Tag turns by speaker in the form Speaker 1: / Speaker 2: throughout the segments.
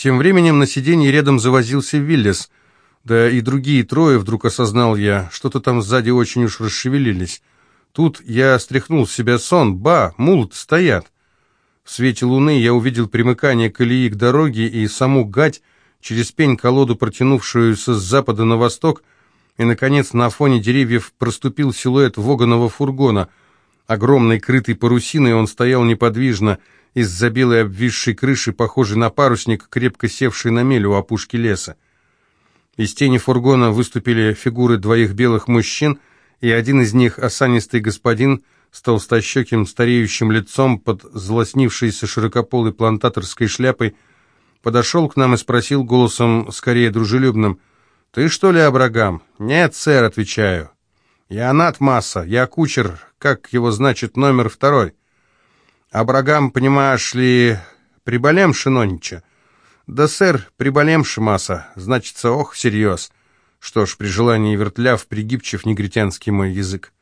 Speaker 1: Тем временем на сиденье рядом завозился Виллис. Да и другие трое, вдруг осознал я, что-то там сзади очень уж расшевелились. Тут я стряхнул с себя сон. Ба, мулт стоят. В свете луны я увидел примыкание колеи к дороге и саму гать, через пень-колоду, протянувшуюся с запада на восток, и, наконец, на фоне деревьев проступил силуэт вогоного фургона. Огромной крытой парусиной он стоял неподвижно, из-за белой обвисшей крыши, похожей на парусник, крепко севший на мель у опушки леса. Из тени фургона выступили фигуры двоих белых мужчин, и один из них, осанистый господин, с толстощеким стареющим лицом под злоснившейся широкополой плантаторской шляпой, подошел к нам и спросил голосом скорее дружелюбным, «Ты что ли, Абрагам?» «Нет, сэр», — отвечаю. «Я Нат Масса, я кучер, как его значит номер второй». «Абрагам, понимаешь ли, приболемши нонича?» «Да, сэр, приболемши масса, значится, ох, всерьез». Что ж, при желании вертляв, пригибчив негритянский мой язык.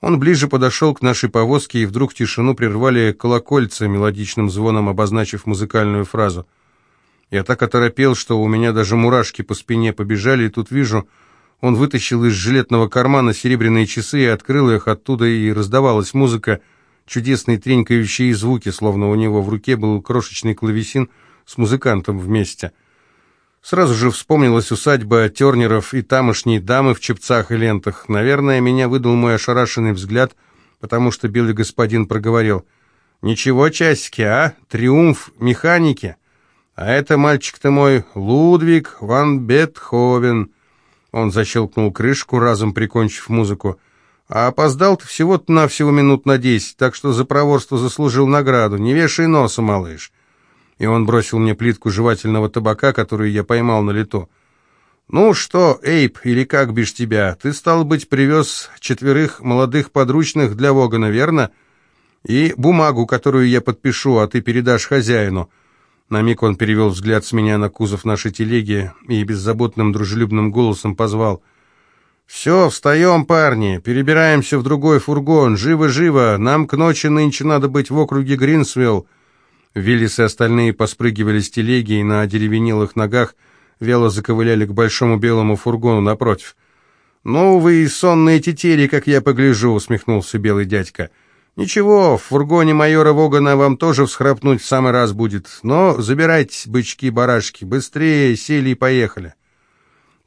Speaker 1: Он ближе подошел к нашей повозке, и вдруг тишину прервали колокольца, мелодичным звоном обозначив музыкальную фразу. Я так оторопел, что у меня даже мурашки по спине побежали, и тут вижу, он вытащил из жилетного кармана серебряные часы и открыл их оттуда, и раздавалась музыка, чудесные тренькающие звуки, словно у него в руке был крошечный клавесин с музыкантом вместе. Сразу же вспомнилась усадьба Тернеров и тамошние дамы в чепцах и лентах. Наверное, меня выдал мой ошарашенный взгляд, потому что белый господин проговорил. «Ничего, часики, а? Триумф механики. А это, мальчик-то мой, Лудвиг ван Бетховен». Он защелкнул крышку, разом прикончив музыку. «А опоздал ты всего-то навсего минут на десять, так что за проворство заслужил награду. Не вешай носа, малыш» и он бросил мне плитку жевательного табака, которую я поймал на лету. «Ну что, Эйп, или как бишь тебя, ты, стал быть, привез четверых молодых подручных для Вогана, верно? И бумагу, которую я подпишу, а ты передашь хозяину». На миг он перевел взгляд с меня на кузов нашей телеги и беззаботным дружелюбным голосом позвал. «Все, встаем, парни, перебираемся в другой фургон, живо-живо, нам к ночи нынче надо быть в округе Гринсвилл». Виллис и остальные поспрыгивали с телеги и на деревенелых ногах вяло заковыляли к большому белому фургону напротив. «Ну, вы и сонные тетели, как я погляжу», — усмехнулся белый дядька. «Ничего, в фургоне майора Вогана вам тоже всхрапнуть в самый раз будет. Но забирайтесь, бычки-барашки, быстрее сели и поехали».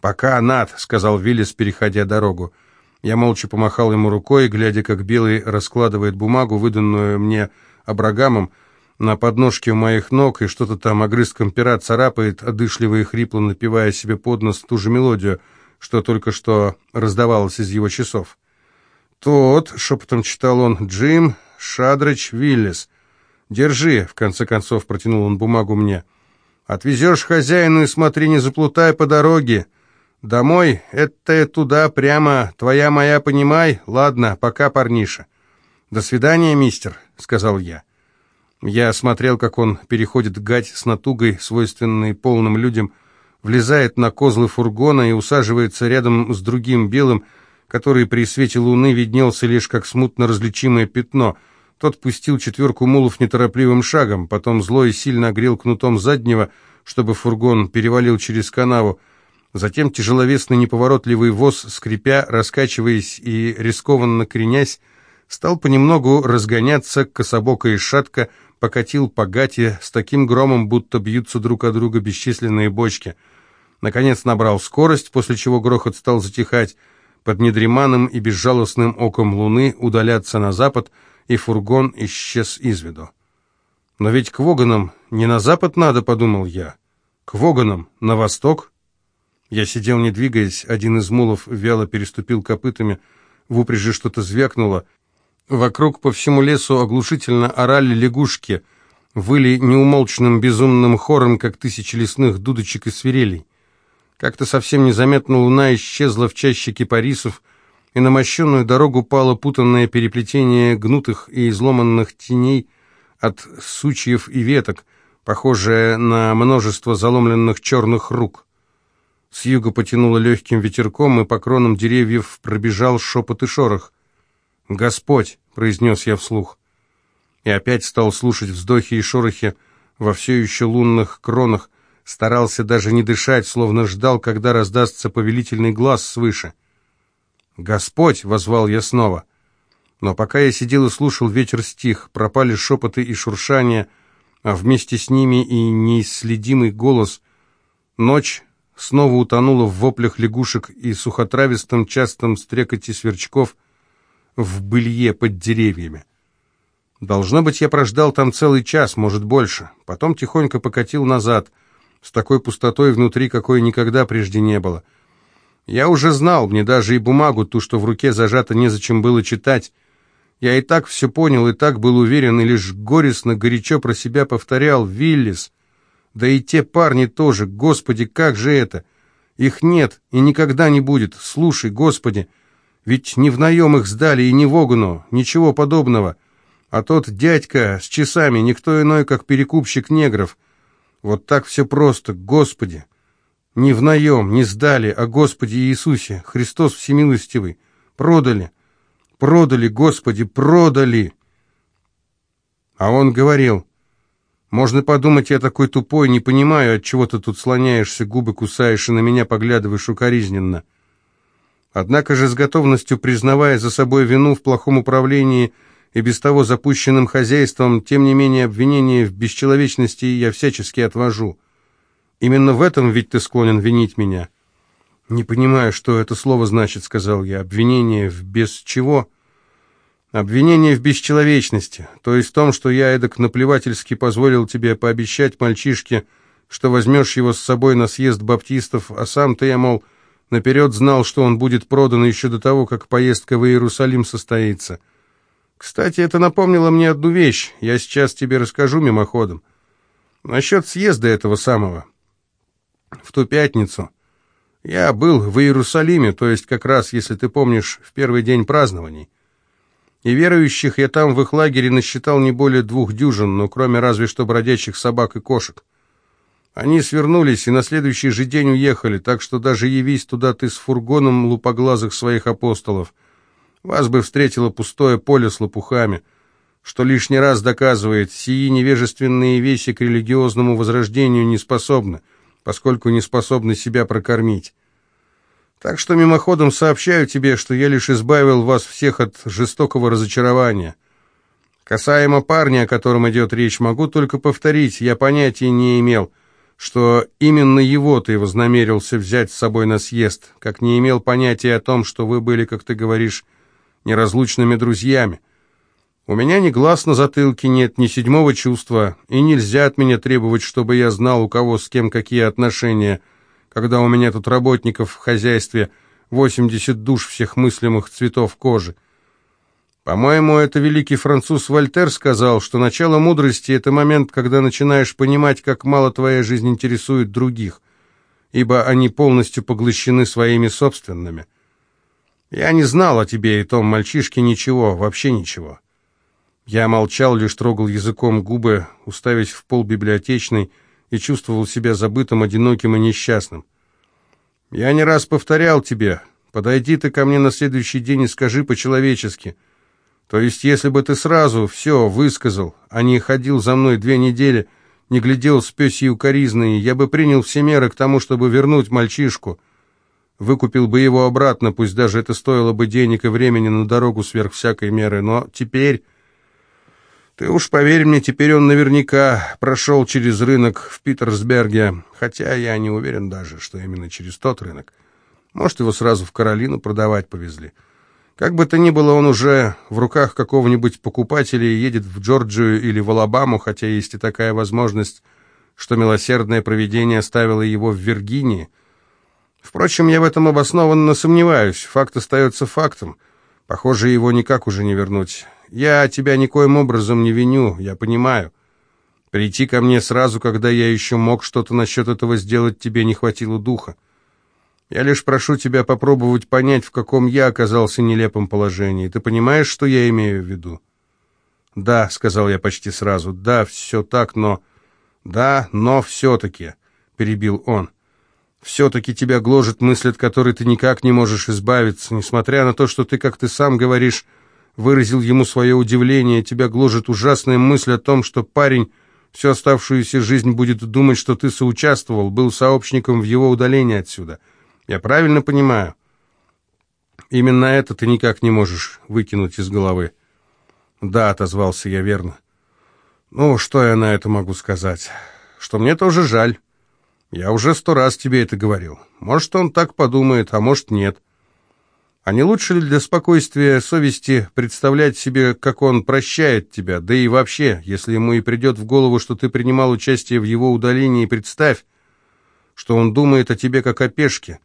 Speaker 1: «Пока, Над», — сказал Виллис, переходя дорогу. Я молча помахал ему рукой, глядя, как белый раскладывает бумагу, выданную мне Абрагамом, — на подножке у моих ног, и что-то там огрызком пера царапает, одышливо и хрипло напевая себе под нос ту же мелодию, что только что раздавалось из его часов. «Тот», — шепотом читал он, — «Джим Шадрич Виллис. Держи», — в конце концов протянул он бумагу мне. «Отвезешь хозяину и смотри, не заплутай по дороге. Домой, это туда прямо, твоя моя, понимай? Ладно, пока, парниша». «До свидания, мистер», — сказал я. Я смотрел, как он переходит гать с натугой, свойственной полным людям, влезает на козлы фургона и усаживается рядом с другим белым, который при свете луны виднелся лишь как смутно различимое пятно. Тот пустил четверку мулов неторопливым шагом, потом злой и сильно огрел кнутом заднего, чтобы фургон перевалил через канаву. Затем тяжеловесный неповоротливый воз, скрипя, раскачиваясь и рискованно кренясь, стал понемногу разгоняться кособоко и шатко, покатил по гате с таким громом, будто бьются друг о друга бесчисленные бочки. Наконец набрал скорость, после чего грохот стал затихать, под недреманным и безжалостным оком луны удаляться на запад, и фургон исчез из виду. «Но ведь к Воганам не на запад надо», — подумал я. «К Воганам на восток?» Я сидел, не двигаясь, один из мулов вяло переступил копытами, в упряжи что-то звякнуло, Вокруг по всему лесу оглушительно орали лягушки, выли неумолчным безумным хором, как тысячи лесных дудочек и свирелей. Как-то совсем незаметно луна исчезла в чаще кипарисов, и на мощенную дорогу пало путанное переплетение гнутых и изломанных теней от сучьев и веток, похожее на множество заломленных черных рук. С юга потянуло легким ветерком, и по кронам деревьев пробежал шепот и шорох. «Господь!» — произнес я вслух. И опять стал слушать вздохи и шорохи во все еще лунных кронах, старался даже не дышать, словно ждал, когда раздастся повелительный глаз свыше. «Господь!» — возвал я снова. Но пока я сидел и слушал, ветер стих, пропали шепоты и шуршания, а вместе с ними и неисследимый голос. Ночь снова утонула в воплях лягушек и сухотравистом частом стрекоте сверчков в былье под деревьями. Должно быть, я прождал там целый час, может, больше. Потом тихонько покатил назад, с такой пустотой внутри, какой никогда прежде не было — я уже знал, мне даже и бумагу, ту, что в руке зажата, незачем было читать. Я и так все понял, и так был уверен, и лишь горестно, горячо про себя повторял «Виллис». Да и те парни тоже, Господи, как же это? Их нет и никогда не будет. Слушай, Господи, ведь не в наем их сдали и не в Огану, ничего подобного. А тот дядька с часами, никто иной, как перекупщик негров. Вот так все просто, Господи. Не в наем, не сдали, а Господи Иисусе, Христос Всемилостивый. Продали, продали, Господи, продали. А он говорил, можно подумать, я такой тупой, не понимаю, от чего ты тут слоняешься, губы кусаешь и на меня поглядываешь укоризненно. Однако же с готовностью признавая за собой вину в плохом управлении и без того запущенным хозяйством, тем не менее обвинение в бесчеловечности я всячески отвожу. Именно в этом ведь ты склонен винить меня». «Не понимаю, что это слово значит», — сказал я. «Обвинение в без чего?» «Обвинение в бесчеловечности, то есть в том, что я эдак наплевательски позволил тебе пообещать мальчишке, что возьмешь его с собой на съезд баптистов, а сам-то я, мол, наперед знал, что он будет продан еще до того, как поездка в Иерусалим состоится. Кстати, это напомнило мне одну вещь, я сейчас тебе расскажу мимоходом. Насчет съезда этого самого в ту пятницу. Я был в Иерусалиме, то есть как раз, если ты помнишь, в первый день празднований. И верующих я там в их лагере насчитал не более двух дюжин, но кроме разве что бродячих собак и кошек. Они свернулись и на следующий же день уехали, так что даже явись туда ты с фургоном лупоглазых своих апостолов. Вас бы встретило пустое поле с лопухами, что лишний раз доказывает, сии невежественные вещи к религиозному возрождению не способны — поскольку не способны себя прокормить. Так что мимоходом сообщаю тебе, что я лишь избавил вас всех от жестокого разочарования. Касаемо парня, о котором идет речь, могу только повторить, я понятия не имел, что именно его ты вознамерился взять с собой на съезд, как не имел понятия о том, что вы были, как ты говоришь, неразлучными друзьями. У меня ни глаз на затылке нет, ни седьмого чувства, и нельзя от меня требовать, чтобы я знал, у кого с кем какие отношения, когда у меня тут работников в хозяйстве 80 душ всех мыслимых цветов кожи. По-моему, это великий француз Вольтер сказал, что начало мудрости — это момент, когда начинаешь понимать, как мало твоя жизнь интересует других, ибо они полностью поглощены своими собственными. Я не знал о тебе и том мальчишке ничего, вообще ничего. Я молчал, лишь трогал языком губы, уставясь в пол библиотечной, и чувствовал себя забытым, одиноким и несчастным. «Я не раз повторял тебе, подойди ты ко мне на следующий день и скажи по-человечески. То есть, если бы ты сразу все высказал, а не ходил за мной две недели, не глядел с пёсьей укоризной, я бы принял все меры к тому, чтобы вернуть мальчишку. Выкупил бы его обратно, пусть даже это стоило бы денег и времени на дорогу сверх всякой меры, но теперь...» Ты уж поверь мне, теперь он наверняка прошел через рынок в Питерсберге, хотя я не уверен даже, что именно через тот рынок. Может, его сразу в Каролину продавать повезли. Как бы то ни было, он уже в руках какого-нибудь покупателя и едет в Джорджию или в Алабаму, хотя есть и такая возможность, что милосердное провидение оставило его в Виргинии. Впрочем, я в этом обоснованно сомневаюсь. Факт остается фактом. Похоже, его никак уже не вернуть. Я тебя никоим образом не виню, я понимаю. Прийти ко мне сразу, когда я еще мог что-то насчет этого сделать, тебе не хватило духа. Я лишь прошу тебя попробовать понять, в каком я оказался нелепом положении. Ты понимаешь, что я имею в виду? Да, сказал я почти сразу. Да, все так, но... Да, но все-таки, перебил он. Все-таки тебя гложет мысль, от которой ты никак не можешь избавиться, несмотря на то, что ты, как ты сам говоришь, выразил ему свое удивление, тебя гложет ужасная мысль о том, что парень всю оставшуюся жизнь будет думать, что ты соучаствовал, был сообщником в его удалении отсюда. Я правильно понимаю? Именно это ты никак не можешь выкинуть из головы. Да, отозвался я верно. Ну, что я на это могу сказать? Что мне тоже жаль. Я уже сто раз тебе это говорил. Может, он так подумает, а может, нет. А не лучше ли для спокойствия совести представлять себе, как он прощает тебя? Да и вообще, если ему и придет в голову, что ты принимал участие в его удалении, представь, что он думает о тебе как о пешке,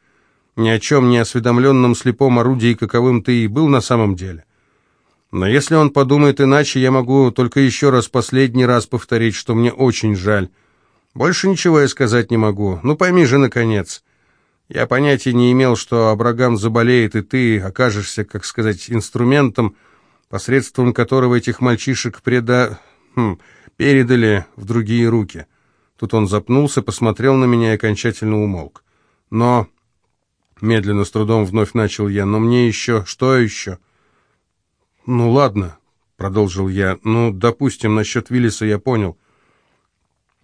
Speaker 1: ни о чем не осведомленном слепом орудии, каковым ты и был на самом деле. Но если он подумает иначе, я могу только еще раз, последний раз повторить, что мне очень жаль. Больше ничего я сказать не могу. Ну пойми же, наконец». Я понятия не имел, что Абрагам заболеет, и ты окажешься, как сказать, инструментом, посредством которого этих мальчишек преда... Хм, передали в другие руки. Тут он запнулся, посмотрел на меня и окончательно умолк. Но... Медленно, с трудом вновь начал я. Но мне еще... Что еще? Ну, ладно, продолжил я. Ну, допустим, насчет Виллиса я понял.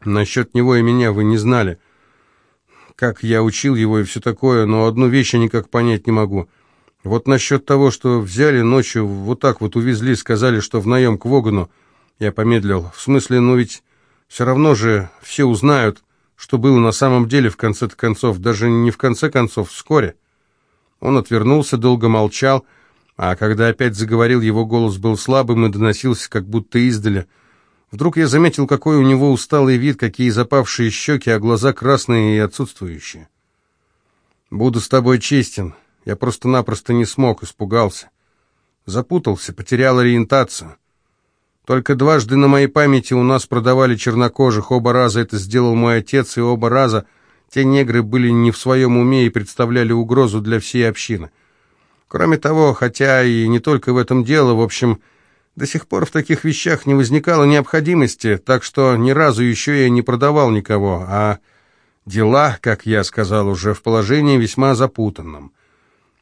Speaker 1: Насчет него и меня вы не знали как я учил его и все такое, но одну вещь я никак понять не могу. Вот насчет того, что взяли ночью, вот так вот увезли, сказали, что в наем к Вогану, я помедлил. В смысле, ну ведь все равно же все узнают, что было на самом деле в конце концов, даже не в конце концов, вскоре. Он отвернулся, долго молчал, а когда опять заговорил, его голос был слабым и доносился как будто издали – Вдруг я заметил, какой у него усталый вид, какие запавшие щеки, а глаза красные и отсутствующие. «Буду с тобой честен. Я просто-напросто не смог, испугался. Запутался, потерял ориентацию. Только дважды на моей памяти у нас продавали чернокожих. Оба раза это сделал мой отец, и оба раза те негры были не в своем уме и представляли угрозу для всей общины. Кроме того, хотя и не только в этом дело, в общем... До сих пор в таких вещах не возникало необходимости, так что ни разу еще я не продавал никого, а дела, как я сказал уже, в положении весьма запутанном.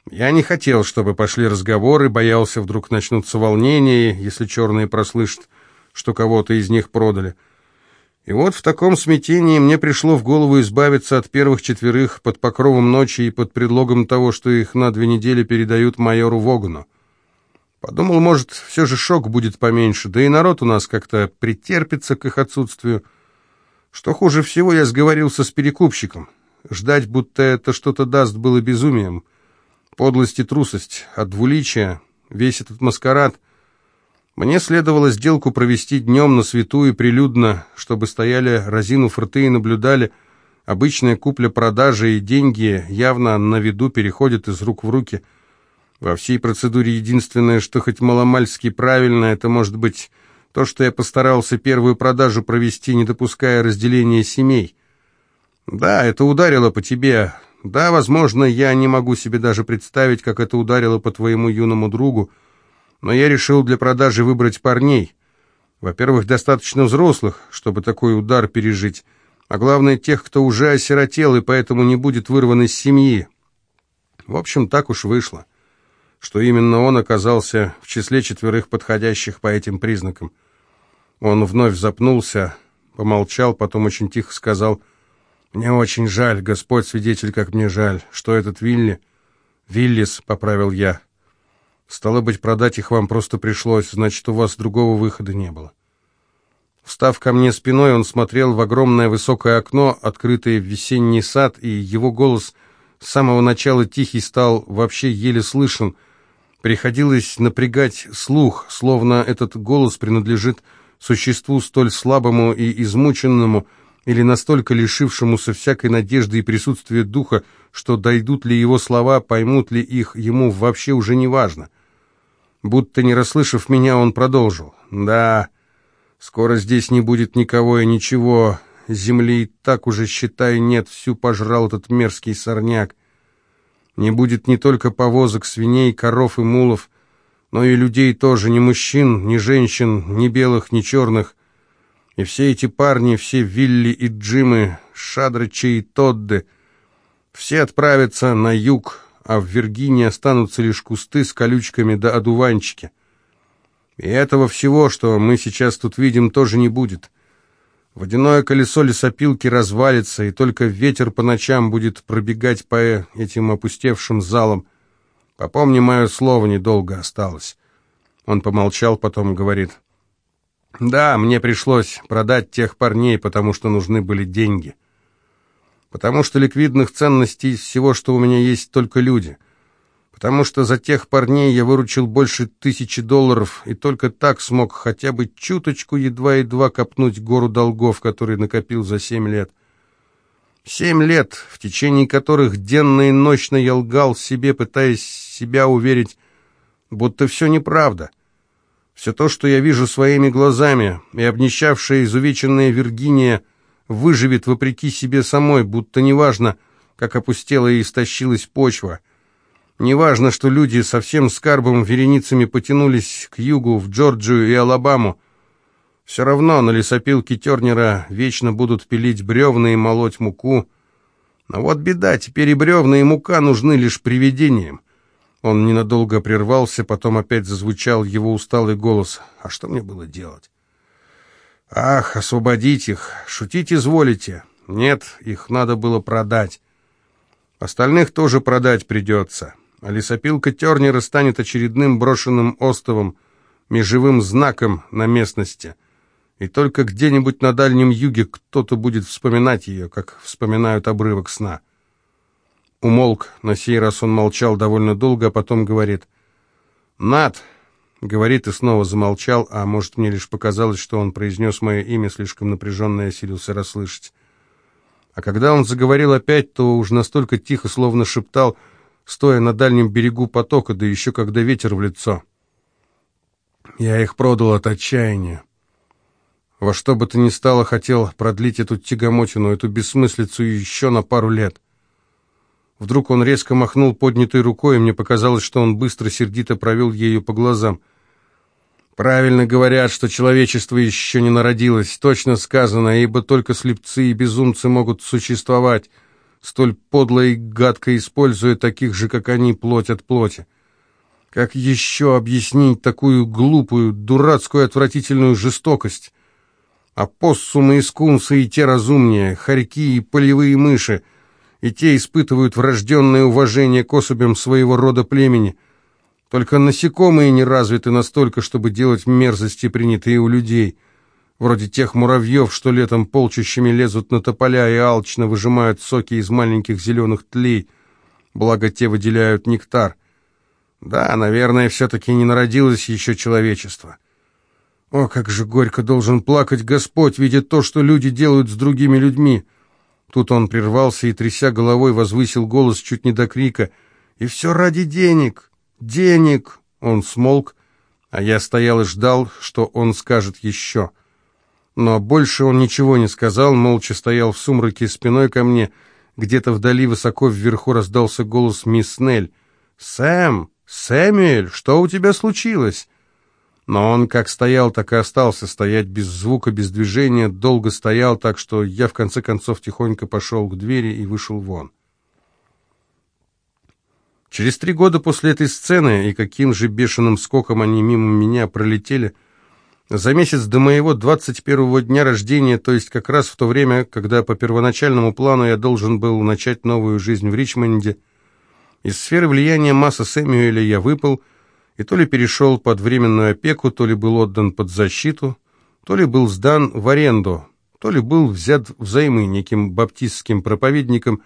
Speaker 1: Я не хотел, чтобы пошли разговоры, боялся, вдруг начнутся волнения, если черные прослышат, что кого-то из них продали. И вот в таком смятении мне пришло в голову избавиться от первых четверых под покровом ночи и под предлогом того, что их на две недели передают майору Вогану. Подумал, может, все же шок будет поменьше, да и народ у нас как-то претерпится к их отсутствию. Что хуже всего, я сговорился с перекупщиком. Ждать, будто это что-то даст, было безумием. Подлость и трусость, от двуличия, весь этот маскарад. Мне следовало сделку провести днем на свету и прилюдно, чтобы стояли разинув рты и наблюдали. Обычная купля-продажа и деньги явно на виду переходят из рук в руки – во всей процедуре единственное, что хоть маломальски правильно, это может быть то, что я постарался первую продажу провести, не допуская разделения семей. Да, это ударило по тебе. Да, возможно, я не могу себе даже представить, как это ударило по твоему юному другу, но я решил для продажи выбрать парней. Во-первых, достаточно взрослых, чтобы такой удар пережить, а главное, тех, кто уже осиротел и поэтому не будет вырван из семьи. В общем, так уж вышло что именно он оказался в числе четверых подходящих по этим признакам. Он вновь запнулся, помолчал, потом очень тихо сказал, «Мне очень жаль, Господь свидетель, как мне жаль, что этот Вилли...» «Виллис», — поправил я. «Стало быть, продать их вам просто пришлось, значит, у вас другого выхода не было». Встав ко мне спиной, он смотрел в огромное высокое окно, открытое в весенний сад, и его голос с самого начала тихий стал вообще еле слышен — Приходилось напрягать слух, словно этот голос принадлежит существу столь слабому и измученному, или настолько лишившемуся всякой надежды и присутствия духа, что дойдут ли его слова, поймут ли их, ему вообще уже не важно. Будто не расслышав меня, он продолжил. «Да, скоро здесь не будет никого и ничего. Земли и так уже, считай, нет, всю пожрал этот мерзкий сорняк. Не будет не только повозок, свиней, коров и мулов, но и людей тоже, ни мужчин, ни женщин, ни белых, ни черных. И все эти парни, все Вилли и Джимы, Шадрычи и Тодды, все отправятся на юг, а в Виргинии останутся лишь кусты с колючками да одуванчики. И этого всего, что мы сейчас тут видим, тоже не будет. Водяное колесо лесопилки развалится, и только ветер по ночам будет пробегать по этим опустевшим залам. Попомни мое слово, недолго осталось. Он помолчал, потом говорит. Да, мне пришлось продать тех парней, потому что нужны были деньги. Потому что ликвидных ценностей из всего, что у меня есть, только люди потому что за тех парней я выручил больше тысячи долларов и только так смог хотя бы чуточку едва-едва копнуть гору долгов, которые накопил за семь лет. Семь лет, в течение которых денно и ночно я лгал себе, пытаясь себя уверить, будто все неправда. Все то, что я вижу своими глазами, и обнищавшая изувеченная Виргиния выживет вопреки себе самой, будто неважно, как опустела и истощилась почва — Неважно, что люди со всем скарбом вереницами потянулись к югу, в Джорджию и Алабаму. Все равно на лесопилке Тернера вечно будут пилить бревна и молоть муку. Но вот беда, теперь и бревна, и мука нужны лишь привидениям. Он ненадолго прервался, потом опять зазвучал его усталый голос. А что мне было делать? Ах, освободить их! Шутить изволите? Нет, их надо было продать. Остальных тоже продать придется а лесопилка Тернера станет очередным брошенным островом, межевым знаком на местности. И только где-нибудь на Дальнем Юге кто-то будет вспоминать ее, как вспоминают обрывок сна. Умолк, на сей раз он молчал довольно долго, а потом говорит «Над!» Говорит и снова замолчал, а может, мне лишь показалось, что он произнес мое имя, слишком напряженно и осилился расслышать. А когда он заговорил опять, то уж настолько тихо, словно шептал — стоя на дальнем берегу потока, да еще когда ветер в лицо. Я их продал от отчаяния. Во что бы то ни стало, хотел продлить эту тягомотину, эту бессмыслицу еще на пару лет. Вдруг он резко махнул поднятой рукой, и мне показалось, что он быстро, сердито провел ею по глазам. «Правильно говорят, что человечество еще не народилось, точно сказано, ибо только слепцы и безумцы могут существовать» столь подло и гадко используя таких же, как они, плоть от плоти. Как еще объяснить такую глупую, дурацкую, отвратительную жестокость? Апоссумы и скунсы и те разумнее, хорьки и полевые мыши, и те испытывают врожденное уважение к особям своего рода племени. Только насекомые не развиты настолько, чтобы делать мерзости, принятые у людей — вроде тех муравьев, что летом полчищами лезут на тополя и алчно выжимают соки из маленьких зеленых тлей, благо те выделяют нектар. Да, наверное, все-таки не народилось еще человечество. О, как же горько должен плакать Господь, видя то, что люди делают с другими людьми. Тут он прервался и, тряся головой, возвысил голос чуть не до крика. «И все ради денег! Денег!» Он смолк, а я стоял и ждал, что он скажет еще — но больше он ничего не сказал, молча стоял в сумраке спиной ко мне. Где-то вдали высоко вверху раздался голос мисс Нель. «Сэм! Сэмюэль, что у тебя случилось?» Но он как стоял, так и остался стоять без звука, без движения, долго стоял, так что я в конце концов тихонько пошел к двери и вышел вон. Через три года после этой сцены, и каким же бешеным скоком они мимо меня пролетели, за месяц до моего 21-го дня рождения, то есть как раз в то время, когда по первоначальному плану я должен был начать новую жизнь в Ричмонде, из сферы влияния масса Сэмюэля я выпал, и то ли перешел под временную опеку, то ли был отдан под защиту, то ли был сдан в аренду, то ли был взят взаймы неким баптистским проповедником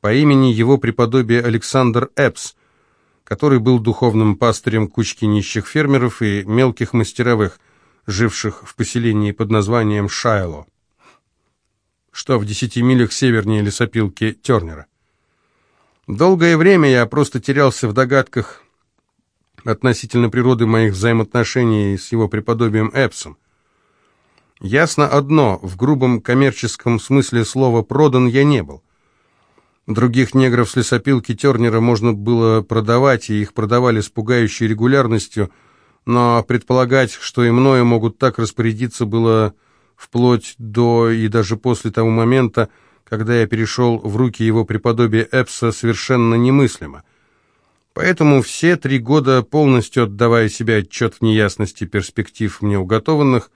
Speaker 1: по имени его преподобие Александр Эпс, который был духовным пастырем кучки нищих фермеров и мелких мастеровых – живших в поселении под названием Шайло, что в десяти милях севернее лесопилки Тернера. Долгое время я просто терялся в догадках относительно природы моих взаимоотношений с его преподобием Эпсом. Ясно одно, в грубом коммерческом смысле слова «продан» я не был. Других негров с лесопилки Тернера можно было продавать, и их продавали с пугающей регулярностью – но предполагать, что и мною могут так распорядиться, было вплоть до и даже после того момента, когда я перешел в руки его преподобия Эпса, совершенно немыслимо. Поэтому все три года, полностью отдавая себе отчет в неясности перспектив мне уготованных,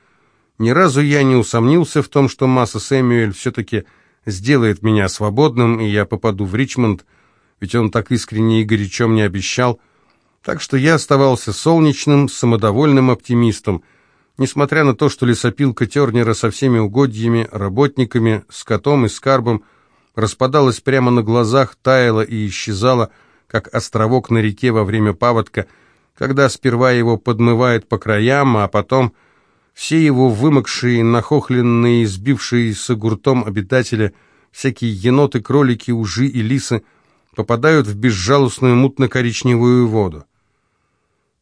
Speaker 1: Ни разу я не усомнился в том, что Масса Сэмюэль все-таки сделает меня свободным, и я попаду в Ричмонд, ведь он так искренне и горячо мне обещал. Так что я оставался солнечным, самодовольным оптимистом, несмотря на то, что лесопилка Тернера со всеми угодьями, работниками, скотом и скарбом распадалась прямо на глазах, таяла и исчезала, как островок на реке во время паводка, когда сперва его подмывает по краям, а потом все его вымокшие, нахохленные, сбившиеся гуртом обитатели, всякие еноты, кролики, ужи и лисы, попадают в безжалостную мутно-коричневую воду.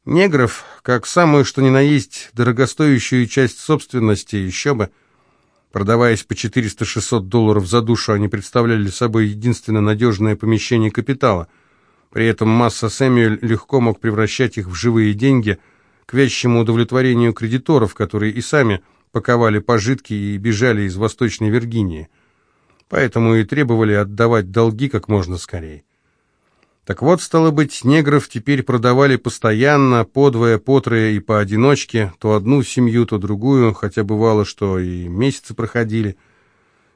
Speaker 1: Негров, как самую что ни на есть дорогостоящую часть собственности, еще бы, продаваясь по 400-600 долларов за душу, они представляли собой единственно надежное помещение капитала. При этом масса Сэмюэль легко мог превращать их в живые деньги – к вящему удовлетворению кредиторов, которые и сами паковали пожитки и бежали из Восточной Виргинии. Поэтому и требовали отдавать долги как можно скорее. Так вот, стало быть, негров теперь продавали постоянно, подвое, потрое и поодиночке, то одну семью, то другую, хотя бывало, что и месяцы проходили,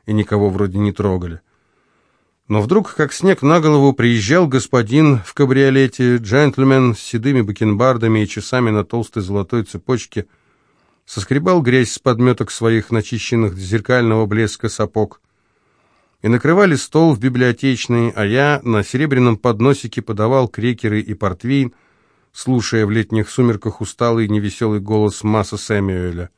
Speaker 1: и никого вроде не трогали. Но вдруг, как снег на голову, приезжал господин в кабриолете, джентльмен с седыми бакенбардами и часами на толстой золотой цепочке, соскребал грязь с подметок своих начищенных зеркального блеска сапог. И накрывали стол в библиотечной, а я на серебряном подносике подавал крекеры и портвейн, слушая в летних сумерках усталый невеселый голос Масса Сэмюэля.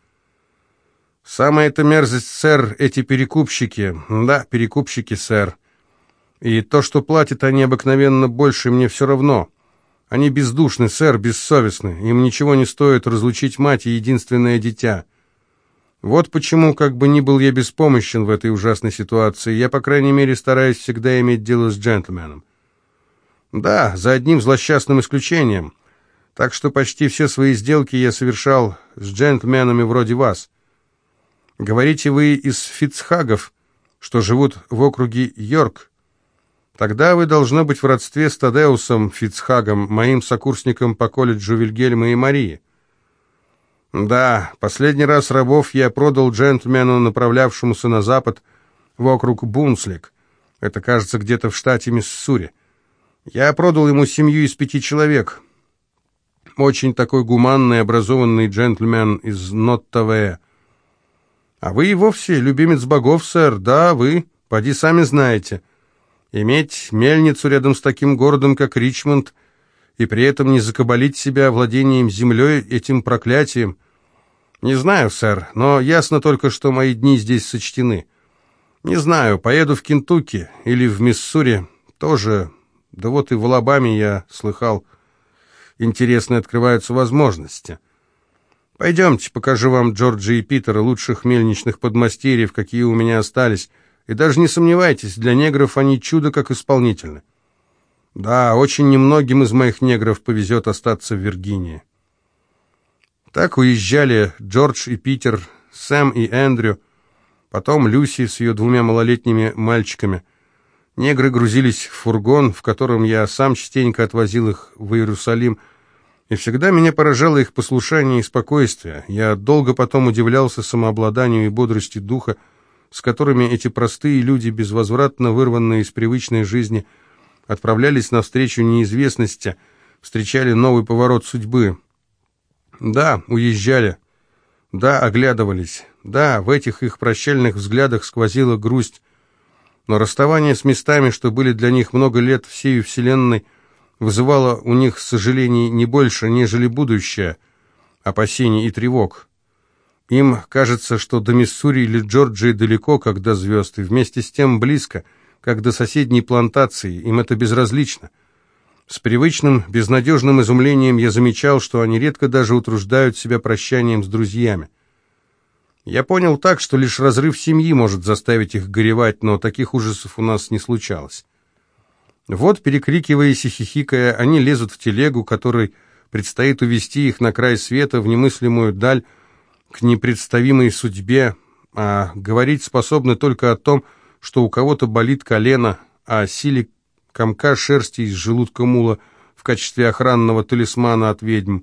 Speaker 1: «Самая это мерзость, сэр, эти перекупщики. Да, перекупщики, сэр. И то, что платят они обыкновенно больше, мне все равно. Они бездушны, сэр, бессовестны. Им ничего не стоит разлучить мать и единственное дитя. Вот почему, как бы ни был я беспомощен в этой ужасной ситуации, я, по крайней мере, стараюсь всегда иметь дело с джентльменом. Да, за одним злосчастным исключением. Так что почти все свои сделки я совершал с джентльменами вроде вас. Говорите вы из Фицхагов, что живут в округе Йорк, Тогда вы должно быть в родстве с Тадеусом Фицхагом, моим сокурсником по колледжу Вильгельма и Марии. Да, последний раз рабов я продал джентльмену, направлявшемуся на запад, в округ Бунслик. Это, кажется, где-то в штате Миссури. Я продал ему семью из пяти человек. Очень такой гуманный, образованный джентльмен из Ноттавея. А вы и вовсе любимец богов, сэр, да, вы, поди сами знаете. Иметь мельницу рядом с таким городом, как Ричмонд, и при этом не закабалить себя владением землей этим проклятием. Не знаю, сэр, но ясно только, что мои дни здесь сочтены. Не знаю, поеду в Кентукки или в Миссури, тоже, да вот и в Алабаме я слыхал, интересные открываются возможности. Пойдемте, покажу вам Джорджа и Питера, лучших мельничных подмастерьев, какие у меня остались, и даже не сомневайтесь, для негров они чудо как исполнительны. Да, очень немногим из моих негров повезет остаться в Виргинии. Так уезжали Джордж и Питер, Сэм и Эндрю, потом Люси с ее двумя малолетними мальчиками. Негры грузились в фургон, в котором я сам частенько отвозил их в Иерусалим, и всегда меня поражало их послушание и спокойствие. Я долго потом удивлялся самообладанию и бодрости духа, с которыми эти простые люди, безвозвратно вырванные из привычной жизни, отправлялись навстречу неизвестности, встречали новый поворот судьбы. Да, уезжали. Да, оглядывались. Да, в этих их прощальных взглядах сквозила грусть. Но расставание с местами, что были для них много лет всей вселенной, вызывало у них сожалений не больше, нежели будущее, опасений и тревог. Им кажется, что до Миссури или Джорджии далеко, как до звезд, и вместе с тем близко, как до соседней плантации, им это безразлично. С привычным, безнадежным изумлением я замечал, что они редко даже утруждают себя прощанием с друзьями. Я понял так, что лишь разрыв семьи может заставить их горевать, но таких ужасов у нас не случалось. Вот, перекрикиваясь и хихикая, они лезут в телегу, которой предстоит увести их на край света в немыслимую даль, к непредставимой судьбе, а говорить способны только о том, что у кого-то болит колено, а силе комка шерсти из желудка мула в качестве охранного талисмана от ведьм.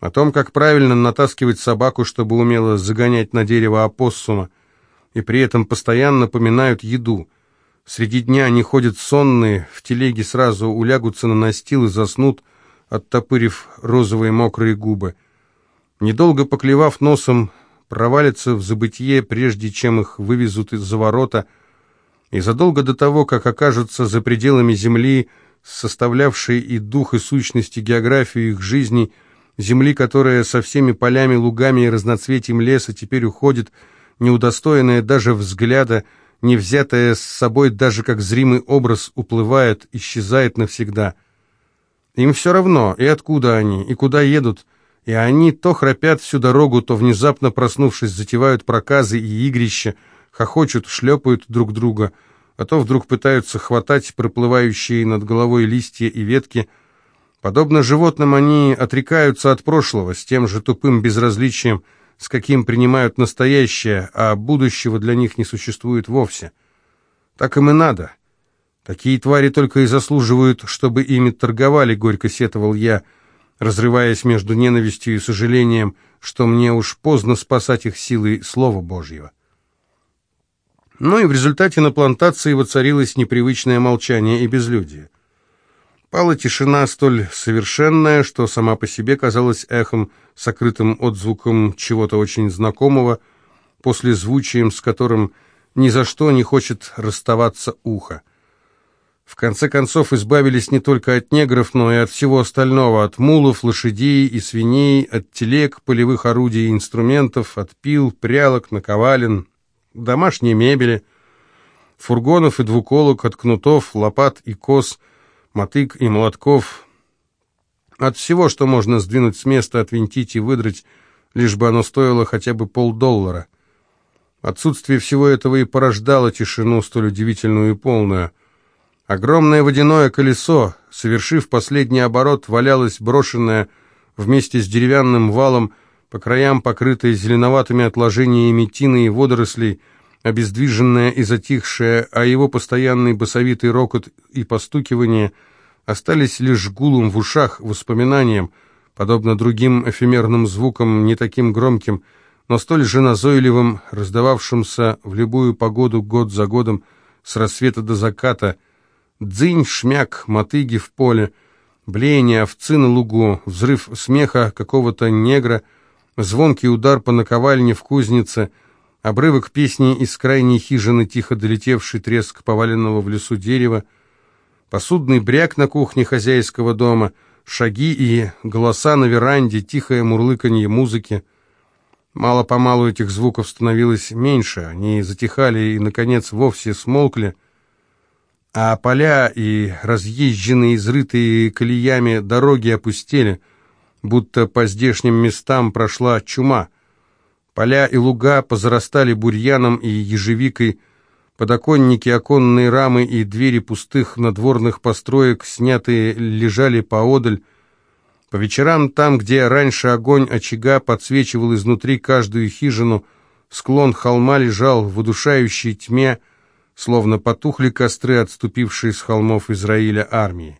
Speaker 1: о том, как правильно натаскивать собаку, чтобы умело загонять на дерево опоссума, и при этом постоянно поминают еду. Среди дня они ходят сонные, в телеге сразу улягутся на настил и заснут, оттопырив розовые мокрые губы. Недолго поклевав носом, провалятся в забытье, прежде чем их вывезут из-за ворота, и задолго до того, как окажутся за пределами земли, составлявшей и дух, и сущность, и географию их жизни, земли, которая со всеми полями, лугами и разноцветием леса теперь уходит, не удостоенная даже взгляда, не взятая с собой даже как зримый образ, уплывает, исчезает навсегда. Им все равно, и откуда они, и куда едут, и они то храпят всю дорогу, то внезапно проснувшись, затевают проказы и игрища, хохочут, шлепают друг друга, а то вдруг пытаются хватать проплывающие над головой листья и ветки. Подобно животным они отрекаются от прошлого с тем же тупым безразличием, с каким принимают настоящее, а будущего для них не существует вовсе. Так им и надо. Такие твари только и заслуживают, чтобы ими торговали, горько сетовал я, разрываясь между ненавистью и сожалением, что мне уж поздно спасать их силой Слова Божьего. Ну и в результате на плантации воцарилось непривычное молчание и безлюдие. Пала тишина столь совершенная, что сама по себе казалась эхом, сокрытым отзвуком чего-то очень знакомого, после звучием, с которым ни за что не хочет расставаться ухо. В конце концов избавились не только от негров, но и от всего остального, от мулов, лошадей и свиней, от телег, полевых орудий и инструментов, от пил, прялок, наковален, домашней мебели, фургонов и двуколок, от кнутов, лопат и кос, мотык и молотков, от всего, что можно сдвинуть с места, отвинтить и выдрать, лишь бы оно стоило хотя бы полдоллара. Отсутствие всего этого и порождало тишину столь удивительную и полную. Огромное водяное колесо, совершив последний оборот, валялось брошенное вместе с деревянным валом, по краям покрытое зеленоватыми отложениями тины и водорослей, обездвиженное и затихшее, а его постоянный басовитый рокот и постукивание остались лишь гулом в ушах, воспоминанием, подобно другим эфемерным звукам, не таким громким, но столь же назойливым, раздававшимся в любую погоду год за годом, с рассвета до заката, дзынь, шмяк, мотыги в поле, блеяние овцы на лугу, взрыв смеха какого-то негра, звонкий удар по наковальне в кузнице, обрывок песни из крайней хижины, тихо долетевший треск поваленного в лесу дерева, посудный бряк на кухне хозяйского дома, шаги и голоса на веранде, тихое мурлыканье музыки. Мало-помалу этих звуков становилось меньше, они затихали и, наконец, вовсе смолкли, а поля и разъезженные, изрытые колеями дороги опустели, будто по здешним местам прошла чума. Поля и луга позарастали бурьяном и ежевикой, подоконники, оконные рамы и двери пустых надворных построек, снятые, лежали поодаль. По вечерам там, где раньше огонь очага подсвечивал изнутри каждую хижину, склон холма лежал в удушающей тьме, словно потухли костры, отступившие с холмов Израиля армии.